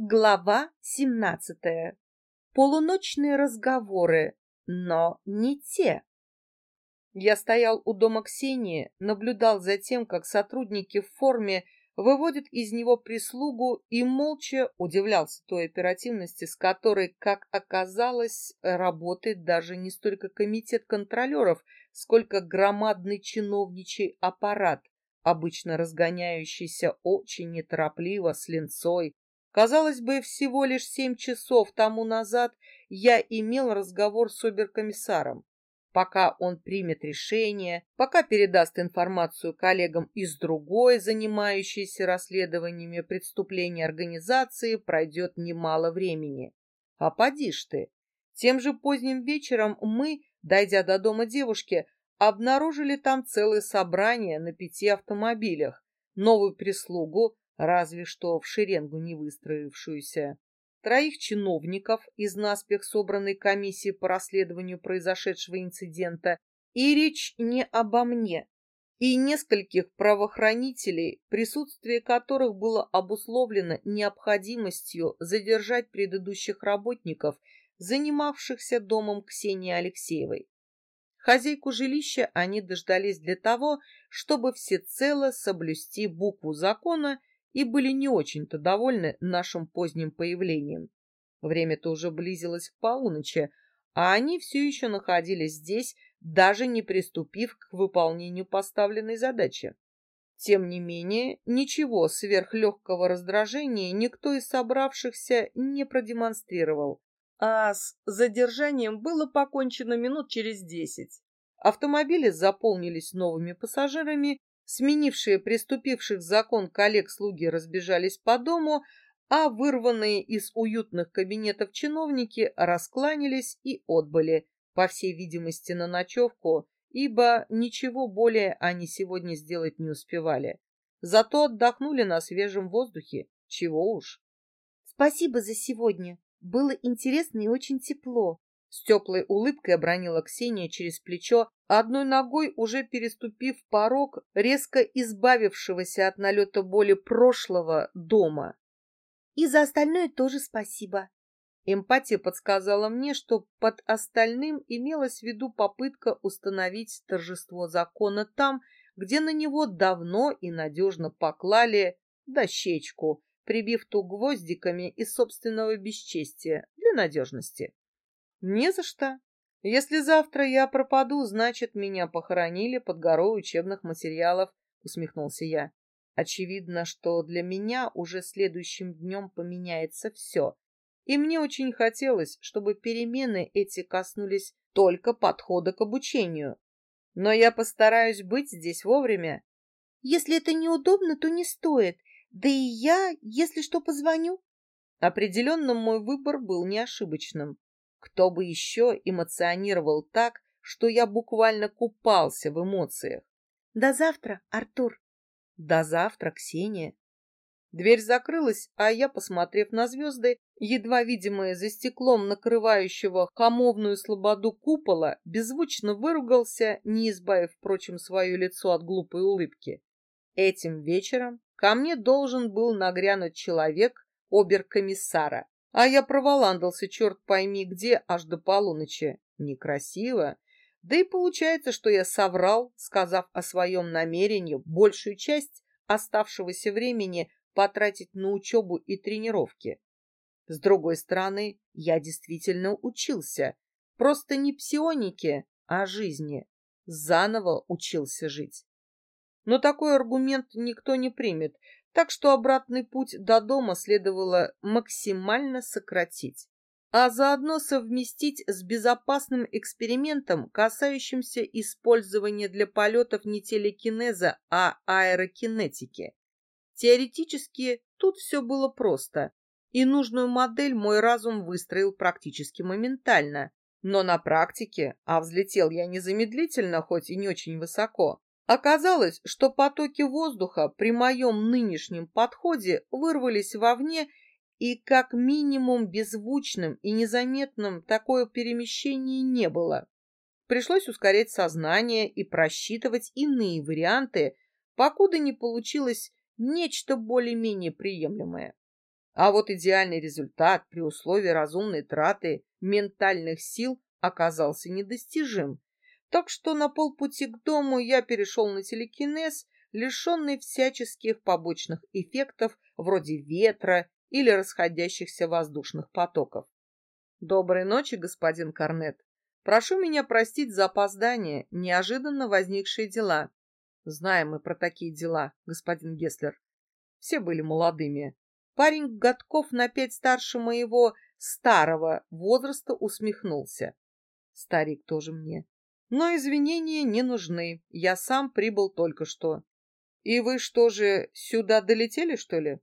Глава 17. Полуночные разговоры, но не те. Я стоял у дома Ксении, наблюдал за тем, как сотрудники в форме выводят из него прислугу и молча удивлялся той оперативности, с которой, как оказалось, работает даже не столько комитет контролеров, сколько громадный чиновничий аппарат, обычно разгоняющийся очень неторопливо с линцой, Казалось бы, всего лишь семь часов тому назад я имел разговор с оберкомиссаром. Пока он примет решение, пока передаст информацию коллегам из другой, занимающейся расследованиями преступлений организации, пройдет немало времени. А поди ж ты! Тем же поздним вечером мы, дойдя до дома девушки, обнаружили там целое собрание на пяти автомобилях, новую прислугу, разве что в шеренгу не выстроившуюся, троих чиновников из наспех собранной комиссии по расследованию произошедшего инцидента, и речь не обо мне, и нескольких правоохранителей, присутствие которых было обусловлено необходимостью задержать предыдущих работников, занимавшихся домом Ксении Алексеевой. Хозяйку жилища они дождались для того, чтобы всецело соблюсти букву закона и были не очень-то довольны нашим поздним появлением. Время-то уже близилось к полуночи, а они все еще находились здесь, даже не приступив к выполнению поставленной задачи. Тем не менее, ничего сверхлегкого раздражения никто из собравшихся не продемонстрировал, а с задержанием было покончено минут через десять. Автомобили заполнились новыми пассажирами, Сменившие приступивших закон коллег-слуги разбежались по дому, а вырванные из уютных кабинетов чиновники раскланялись и отбыли, по всей видимости, на ночевку, ибо ничего более они сегодня сделать не успевали. Зато отдохнули на свежем воздухе, чего уж. Спасибо за сегодня. Было интересно и очень тепло. С теплой улыбкой обронила Ксения через плечо, одной ногой уже переступив порог резко избавившегося от налета боли прошлого дома. И за остальное тоже спасибо. Эмпатия подсказала мне, что под остальным имелась в виду попытка установить торжество закона там, где на него давно и надежно поклали дощечку, прибив ту гвоздиками из собственного бесчестия для надежности. Не за что. Если завтра я пропаду, значит, меня похоронили под горой учебных материалов, усмехнулся я. Очевидно, что для меня уже следующим днем поменяется все. И мне очень хотелось, чтобы перемены эти коснулись только подхода к обучению. Но я постараюсь быть здесь вовремя. Если это неудобно, то не стоит. Да и я, если что, позвоню. Определенно мой выбор был неошибочным. Кто бы еще эмоционировал так, что я буквально купался в эмоциях. До завтра, Артур. До завтра, Ксения. Дверь закрылась, а я, посмотрев на звезды, едва видимые за стеклом накрывающего хамовную слободу купола, беззвучно выругался, не избавив, впрочем, свое лицо от глупой улыбки. Этим вечером ко мне должен был нагрянуть человек оберкомиссара, а я проволандался, черт пойми где, аж до полуночи. Некрасиво. Да и получается, что я соврал, сказав о своем намерении большую часть оставшегося времени потратить на учебу и тренировки. С другой стороны, я действительно учился. Просто не псионике, а жизни. Заново учился жить. Но такой аргумент никто не примет, так что обратный путь до дома следовало максимально сократить, а заодно совместить с безопасным экспериментом, касающимся использования для полетов не телекинеза, а аэрокинетики. Теоретически тут все было просто, и нужную модель мой разум выстроил практически моментально, но на практике, а взлетел я незамедлительно, хоть и не очень высоко, Оказалось, что потоки воздуха при моем нынешнем подходе вырвались вовне, и как минимум беззвучным и незаметным такое перемещение не было. Пришлось ускорять сознание и просчитывать иные варианты, покуда не получилось нечто более-менее приемлемое. А вот идеальный результат при условии разумной траты ментальных сил оказался недостижим. Так что на полпути к дому я перешел на телекинез, лишенный всяческих побочных эффектов вроде ветра или расходящихся воздушных потоков. Доброй ночи, господин Корнет. Прошу меня простить за опоздание, неожиданно возникшие дела. Знаем мы про такие дела, господин Геслер. Все были молодыми. Парень годков на пять старше моего старого возраста усмехнулся. Старик тоже мне. Но извинения не нужны. Я сам прибыл только что. И вы что же, сюда долетели, что ли?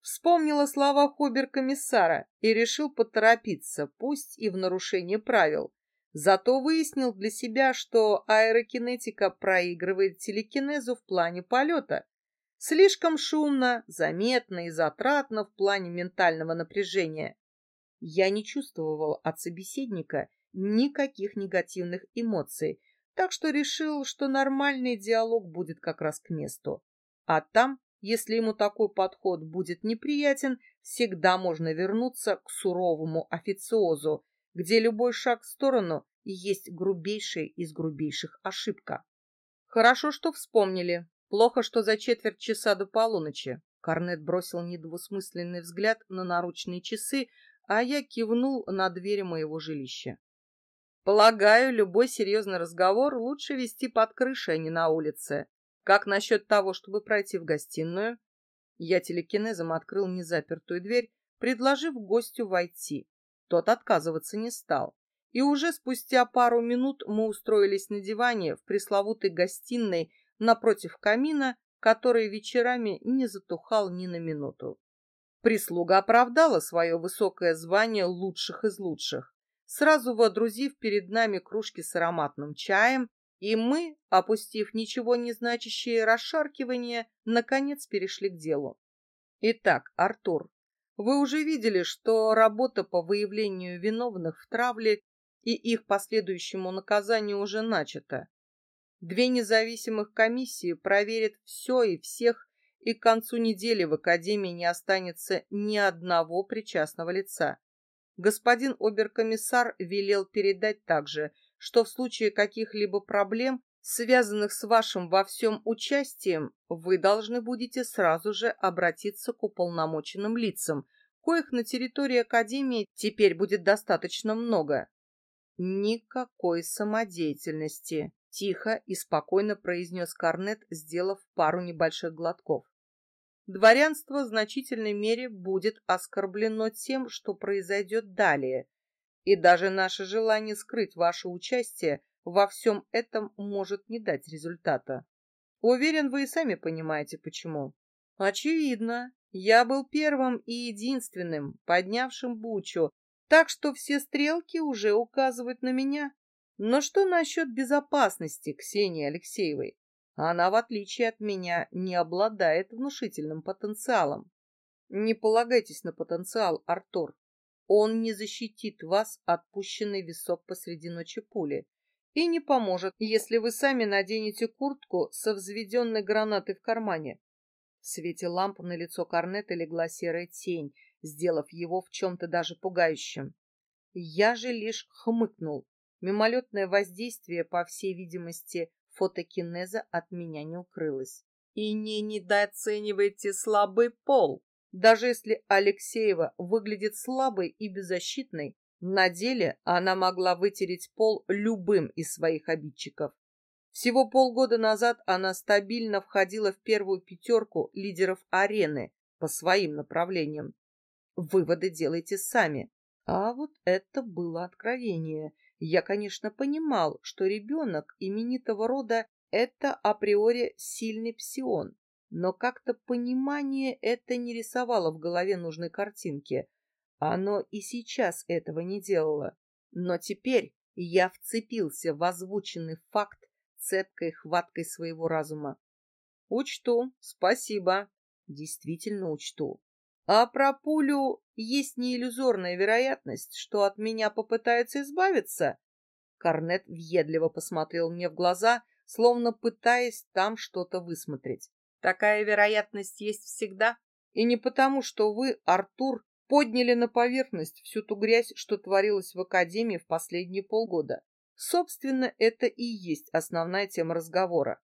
Вспомнила слова хобер-комиссара и решил поторопиться, пусть и в нарушение правил. Зато выяснил для себя, что аэрокинетика проигрывает телекинезу в плане полета. Слишком шумно, заметно и затратно в плане ментального напряжения. Я не чувствовал от собеседника никаких негативных эмоций, так что решил, что нормальный диалог будет как раз к месту. А там, если ему такой подход будет неприятен, всегда можно вернуться к суровому официозу, где любой шаг в сторону есть грубейшая из грубейших ошибка. Хорошо, что вспомнили. Плохо, что за четверть часа до полуночи. Корнет бросил недвусмысленный взгляд на наручные часы, а я кивнул на двери моего жилища. Полагаю, любой серьезный разговор лучше вести под крышей, а не на улице. Как насчет того, чтобы пройти в гостиную? Я телекинезом открыл незапертую дверь, предложив гостю войти. Тот отказываться не стал. И уже спустя пару минут мы устроились на диване в пресловутой гостиной напротив камина, который вечерами не затухал ни на минуту. Прислуга оправдала свое высокое звание лучших из лучших сразу водрузив перед нами кружки с ароматным чаем, и мы, опустив ничего не значащее расшаркивание, наконец перешли к делу. Итак, Артур, вы уже видели, что работа по выявлению виновных в травле и их последующему наказанию уже начата. Две независимых комиссии проверят все и всех, и к концу недели в Академии не останется ни одного причастного лица. Господин оберкомиссар велел передать также, что в случае каких-либо проблем, связанных с вашим во всем участием, вы должны будете сразу же обратиться к уполномоченным лицам, коих на территории Академии теперь будет достаточно много. Никакой самодеятельности, тихо и спокойно произнес Корнет, сделав пару небольших глотков дворянство в значительной мере будет оскорблено тем, что произойдет далее, и даже наше желание скрыть ваше участие во всем этом может не дать результата. Уверен, вы и сами понимаете, почему. Очевидно, я был первым и единственным, поднявшим бучу, так что все стрелки уже указывают на меня. Но что насчет безопасности Ксении Алексеевой? Она, в отличие от меня, не обладает внушительным потенциалом. Не полагайтесь на потенциал, Артур. Он не защитит вас от пущенной висок посреди ночи пули и не поможет, если вы сами наденете куртку со взведенной гранатой в кармане. В свете ламп на лицо Корнета легла серая тень, сделав его в чем-то даже пугающим. Я же лишь хмыкнул. Мимолетное воздействие, по всей видимости, фотокинеза от меня не укрылась. И не недооценивайте слабый пол. Даже если Алексеева выглядит слабой и беззащитной, на деле она могла вытереть пол любым из своих обидчиков. Всего полгода назад она стабильно входила в первую пятерку лидеров арены по своим направлениям. Выводы делайте сами. А вот это было откровение. Я, конечно, понимал, что ребенок именитого рода — это априори сильный псион, но как-то понимание это не рисовало в голове нужной картинки. Оно и сейчас этого не делало. Но теперь я вцепился в озвученный факт цепкой хваткой своего разума. Учту, спасибо. Действительно учту. А про пулю есть неиллюзорная вероятность, что от меня попытаются избавиться. Корнет въедливо посмотрел мне в глаза, словно пытаясь там что-то высмотреть. Такая вероятность есть всегда. И не потому, что вы, Артур, подняли на поверхность всю ту грязь, что творилось в Академии в последние полгода. Собственно, это и есть основная тема разговора.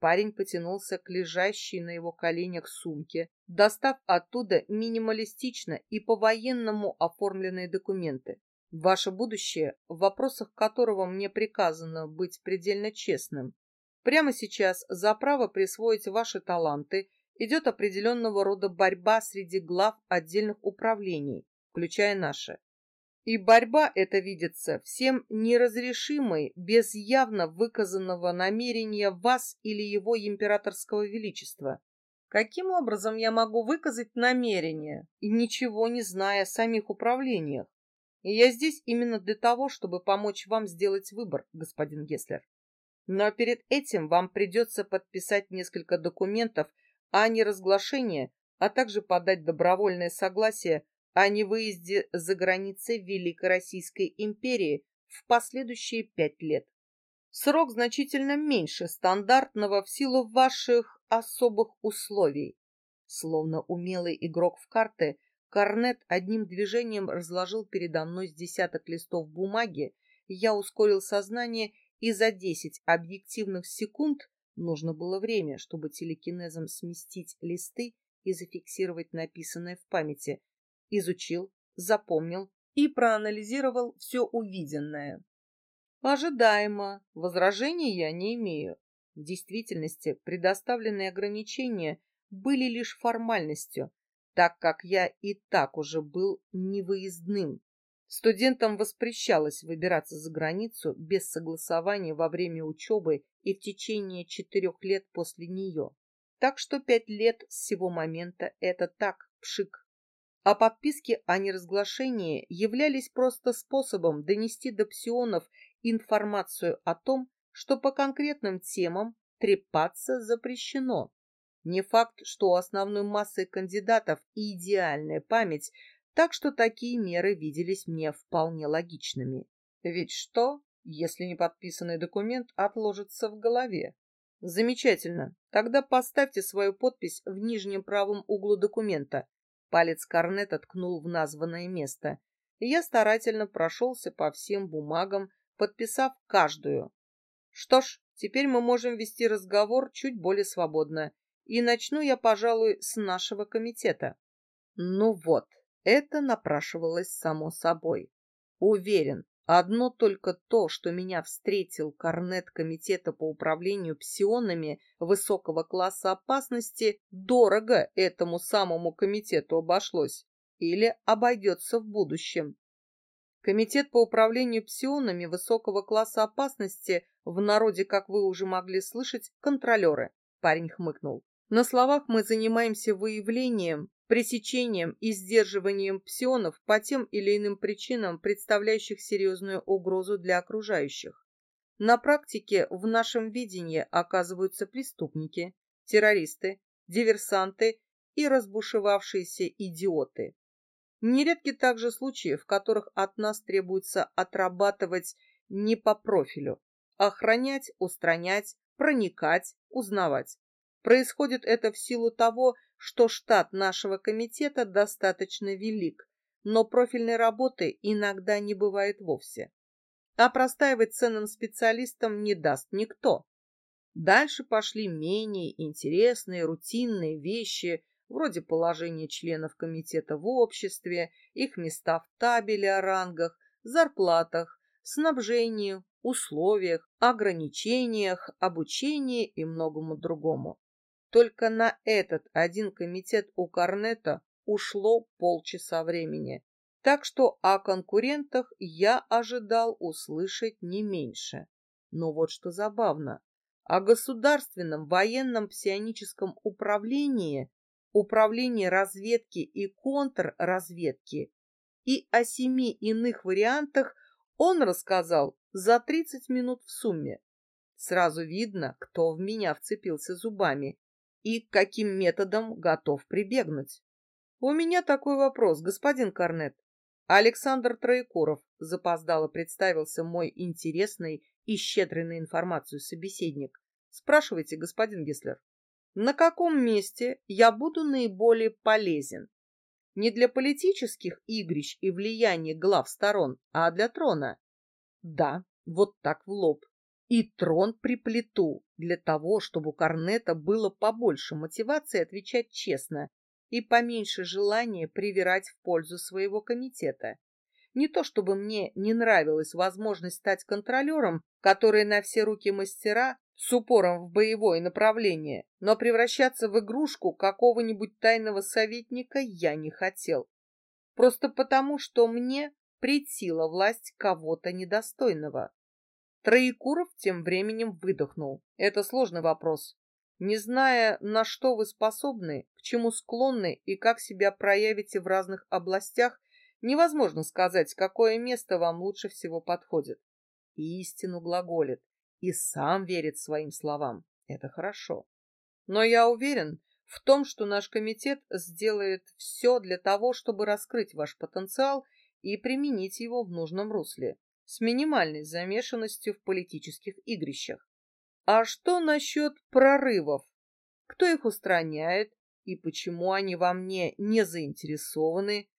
Парень потянулся к лежащей на его коленях сумке, достав оттуда минималистично и по-военному оформленные документы. Ваше будущее, в вопросах которого мне приказано быть предельно честным. Прямо сейчас за право присвоить ваши таланты идет определенного рода борьба среди глав отдельных управлений, включая наше. И борьба эта видится всем неразрешимой без явно выказанного намерения вас или его императорского величества. Каким образом я могу выказать намерение, и ничего не зная о самих управлениях? И я здесь именно для того, чтобы помочь вам сделать выбор, господин Геслер. Но перед этим вам придется подписать несколько документов о неразглашении, а также подать добровольное согласие о невыезде за границы Великой Российской империи в последующие пять лет. Срок значительно меньше стандартного в силу ваших особых условий. Словно умелый игрок в карты, Корнет одним движением разложил передо мной с десяток листов бумаги, я ускорил сознание, и за десять объективных секунд нужно было время, чтобы телекинезом сместить листы и зафиксировать написанное в памяти, изучил, запомнил и проанализировал все увиденное. Ожидаемо, возражений я не имею. В действительности предоставленные ограничения были лишь формальностью, так как я и так уже был невыездным. Студентам воспрещалось выбираться за границу без согласования во время учебы и в течение четырех лет после нее. Так что пять лет с сего момента — это так, пшик а подписки о неразглашении являлись просто способом донести до псионов информацию о том, что по конкретным темам трепаться запрещено. Не факт, что у основной массы кандидатов идеальная память, так что такие меры виделись мне вполне логичными. Ведь что, если не подписанный документ отложится в голове? Замечательно. Тогда поставьте свою подпись в нижнем правом углу документа. Палец Корнета ткнул в названное место, и я старательно прошелся по всем бумагам, подписав каждую. Что ж, теперь мы можем вести разговор чуть более свободно, и начну я, пожалуй, с нашего комитета. Ну вот, это напрашивалось само собой. Уверен, Одно только то, что меня встретил корнет комитета по управлению псионами высокого класса опасности, дорого этому самому комитету обошлось или обойдется в будущем. Комитет по управлению псионами высокого класса опасности, в народе, как вы уже могли слышать, контролеры, парень хмыкнул. На словах мы занимаемся выявлением, пресечением и сдерживанием псионов по тем или иным причинам, представляющих серьезную угрозу для окружающих. На практике в нашем видении оказываются преступники, террористы, диверсанты и разбушевавшиеся идиоты. Нередки также случаи, в которых от нас требуется отрабатывать не по профилю, охранять, устранять, проникать, узнавать. Происходит это в силу того, что штат нашего комитета достаточно велик, но профильной работы иногда не бывает вовсе. А простаивать ценным специалистам не даст никто. Дальше пошли менее интересные, рутинные вещи, вроде положения членов комитета в обществе, их места в табеле о рангах, зарплатах, снабжении, условиях, ограничениях, обучении и многому другому. Только на этот один комитет у Корнета ушло полчаса времени. Так что о конкурентах я ожидал услышать не меньше. Но вот что забавно. О государственном военном псионическом управлении, управлении разведки и контрразведки и о семи иных вариантах он рассказал за 30 минут в сумме. Сразу видно, кто в меня вцепился зубами и к каким методам готов прибегнуть. У меня такой вопрос, господин Корнет. Александр Троекуров запоздало представился мой интересный и щедрый на информацию собеседник. Спрашивайте, господин Гислер. на каком месте я буду наиболее полезен. Не для политических игрищ и влияния глав сторон, а для трона. Да, вот так в лоб. И трон приплету для того, чтобы у Корнета было побольше мотивации отвечать честно и поменьше желания привирать в пользу своего комитета. Не то чтобы мне не нравилась возможность стать контролером, который на все руки мастера с упором в боевое направление, но превращаться в игрушку какого-нибудь тайного советника я не хотел. Просто потому, что мне претила власть кого-то недостойного. Троекуров тем временем выдохнул. Это сложный вопрос. Не зная, на что вы способны, к чему склонны и как себя проявите в разных областях, невозможно сказать, какое место вам лучше всего подходит. Истину глаголит и сам верит своим словам. Это хорошо. Но я уверен в том, что наш комитет сделает все для того, чтобы раскрыть ваш потенциал и применить его в нужном русле, с минимальной замешанностью в политических игрищах. А что насчет прорывов? Кто их устраняет и почему они во мне не заинтересованы?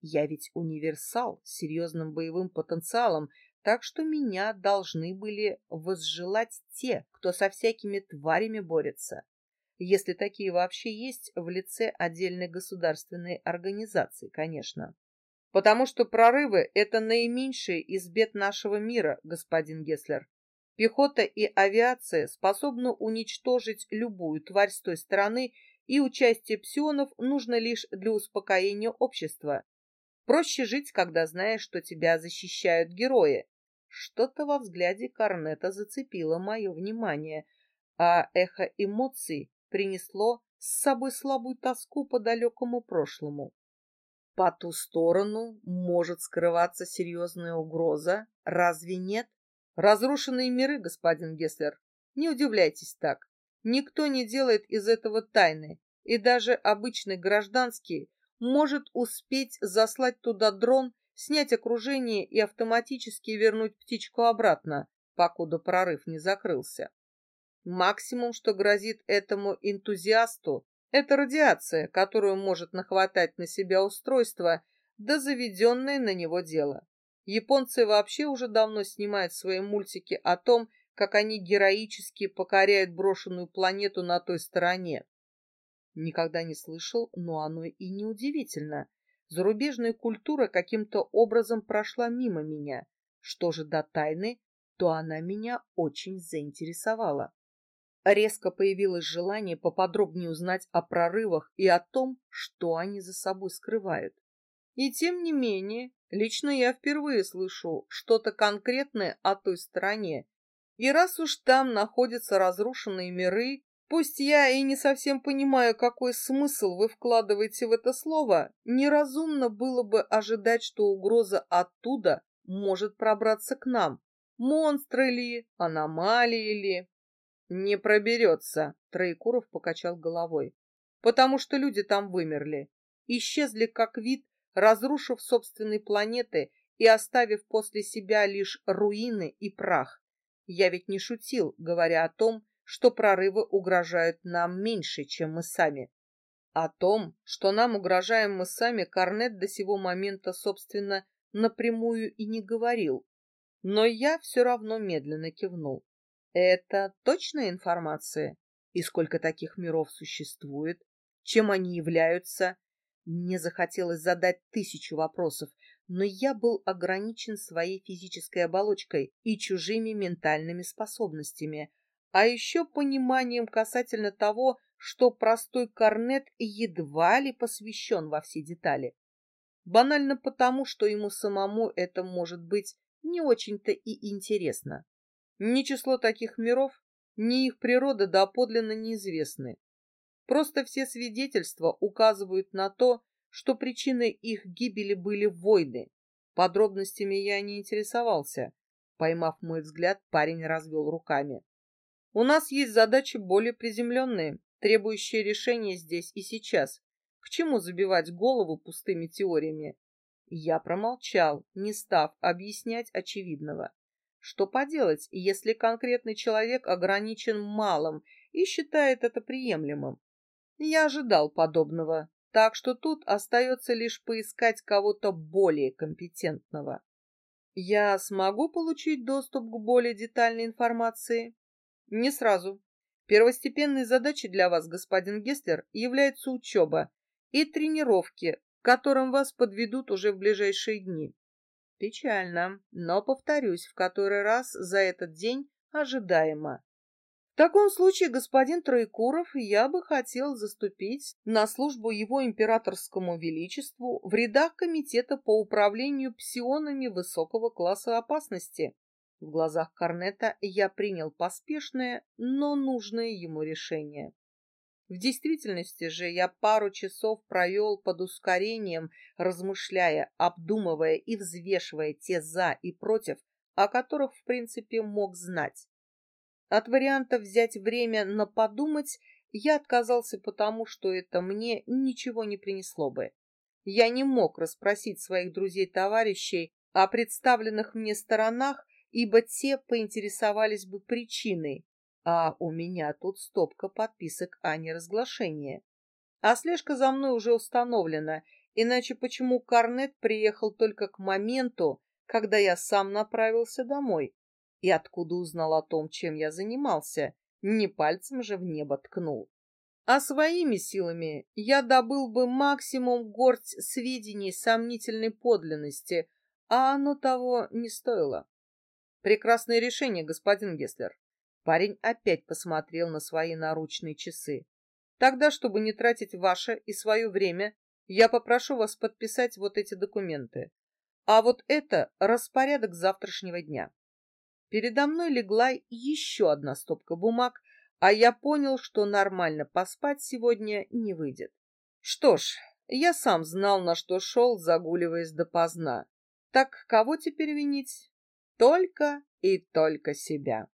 Я ведь универсал с серьезным боевым потенциалом, так что меня должны были возжелать те, кто со всякими тварями борется, если такие вообще есть в лице отдельной государственной организации, конечно. Потому что прорывы — это наименьшие из бед нашего мира, господин Гесслер. Пехота и авиация способны уничтожить любую тварь с той стороны, и участие псионов нужно лишь для успокоения общества. Проще жить, когда знаешь, что тебя защищают герои. Что-то во взгляде Корнета зацепило мое внимание, а эхо эмоций принесло с собой слабую тоску по далекому прошлому. По ту сторону может скрываться серьезная угроза, разве нет? Разрушенные миры, господин Гесслер, не удивляйтесь так. Никто не делает из этого тайны, и даже обычный гражданский может успеть заслать туда дрон, снять окружение и автоматически вернуть птичку обратно, покуда прорыв не закрылся. Максимум, что грозит этому энтузиасту, это радиация, которую может нахватать на себя устройство, да заведенное на него дело. Японцы вообще уже давно снимают свои мультики о том, как они героически покоряют брошенную планету на той стороне. Никогда не слышал, но оно и не удивительно. Зарубежная культура каким-то образом прошла мимо меня. Что же до тайны, то она меня очень заинтересовала. Резко появилось желание поподробнее узнать о прорывах и о том, что они за собой скрывают. И тем не менее, лично я впервые слышу что-то конкретное о той стороне. И раз уж там находятся разрушенные миры, Пусть я и не совсем понимаю, какой смысл вы вкладываете в это слово, неразумно было бы ожидать, что угроза оттуда может пробраться к нам. Монстры ли, аномалии ли? Не проберется, Троекуров покачал головой. Потому что люди там вымерли. Исчезли как вид, разрушив собственные планеты и оставив после себя лишь руины и прах. Я ведь не шутил, говоря о том, что прорывы угрожают нам меньше, чем мы сами. О том, что нам угрожаем мы сами, Корнет до сего момента, собственно, напрямую и не говорил. Но я все равно медленно кивнул. Это точная информация? И сколько таких миров существует? Чем они являются? Мне захотелось задать тысячу вопросов, но я был ограничен своей физической оболочкой и чужими ментальными способностями, а еще пониманием касательно того, что простой корнет едва ли посвящен во все детали. Банально потому, что ему самому это может быть не очень-то и интересно. Ни число таких миров, ни их природа доподлинно неизвестны. Просто все свидетельства указывают на то, что причиной их гибели были войны. Подробностями я не интересовался. Поймав мой взгляд, парень развел руками. У нас есть задачи более приземленные, требующие решения здесь и сейчас. К чему забивать голову пустыми теориями? Я промолчал, не став объяснять очевидного. Что поделать, если конкретный человек ограничен малым и считает это приемлемым. Я ожидал подобного, так что тут остается лишь поискать кого-то более компетентного. Я смогу получить доступ к более детальной информации? Не сразу. Первостепенной задачей для вас, господин Гесслер, является учеба и тренировки, к которым вас подведут уже в ближайшие дни. Печально, но, повторюсь, в который раз за этот день ожидаемо. В таком случае, господин Троекуров, я бы хотел заступить на службу его императорскому величеству в рядах комитета по управлению псионами высокого класса опасности. В глазах Корнета я принял поспешное, но нужное ему решение. В действительности же я пару часов провел под ускорением, размышляя, обдумывая и взвешивая те «за» и «против», о которых, в принципе, мог знать. От варианта взять время на подумать я отказался потому, что это мне ничего не принесло бы. Я не мог расспросить своих друзей-товарищей о представленных мне сторонах, ибо те поинтересовались бы причиной, а у меня тут стопка подписок о неразглашении. А слежка за мной уже установлена, иначе почему Корнет приехал только к моменту, когда я сам направился домой? И откуда узнал о том, чем я занимался? Не пальцем же в небо ткнул. А своими силами я добыл бы максимум горсть сведений сомнительной подлинности, а оно того не стоило. Прекрасное решение, господин Гесслер. Парень опять посмотрел на свои наручные часы. Тогда, чтобы не тратить ваше и свое время, я попрошу вас подписать вот эти документы. А вот это распорядок завтрашнего дня. Передо мной легла еще одна стопка бумаг, а я понял, что нормально поспать сегодня не выйдет. Что ж, я сам знал, на что шел, загуливаясь допоздна. Так кого теперь винить? Только и только себя.